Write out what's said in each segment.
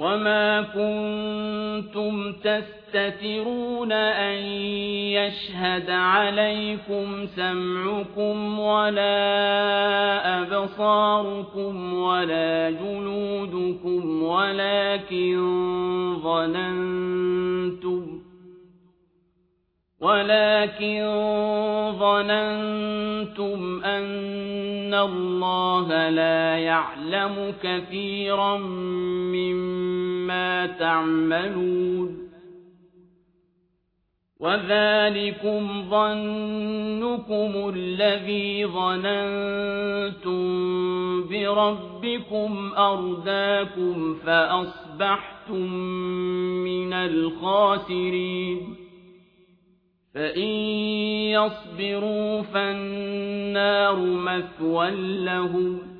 وما كنتم تستترون أن يشهد عليكم سمعكم ولا أبصاركم ولا جلودكم ولكن ظننتم ولكن ظننتم أن الله لا يعلم كثيرا مما تعملون وذلكم ظنكم الذي ظننتم بربكم أرداكم فأصبحتم من الخاسرين فإن يصبروا فالنار مثوى لهم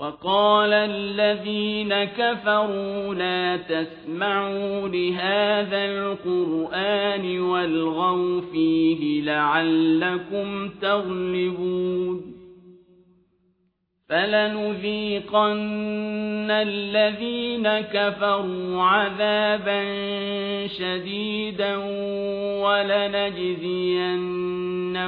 وقال الذين كفروا لا تسمعوا لهذا القرآن والغوا فيه لعلكم تغلبون. فلنذيقن الذين كفروا عذابا شديدا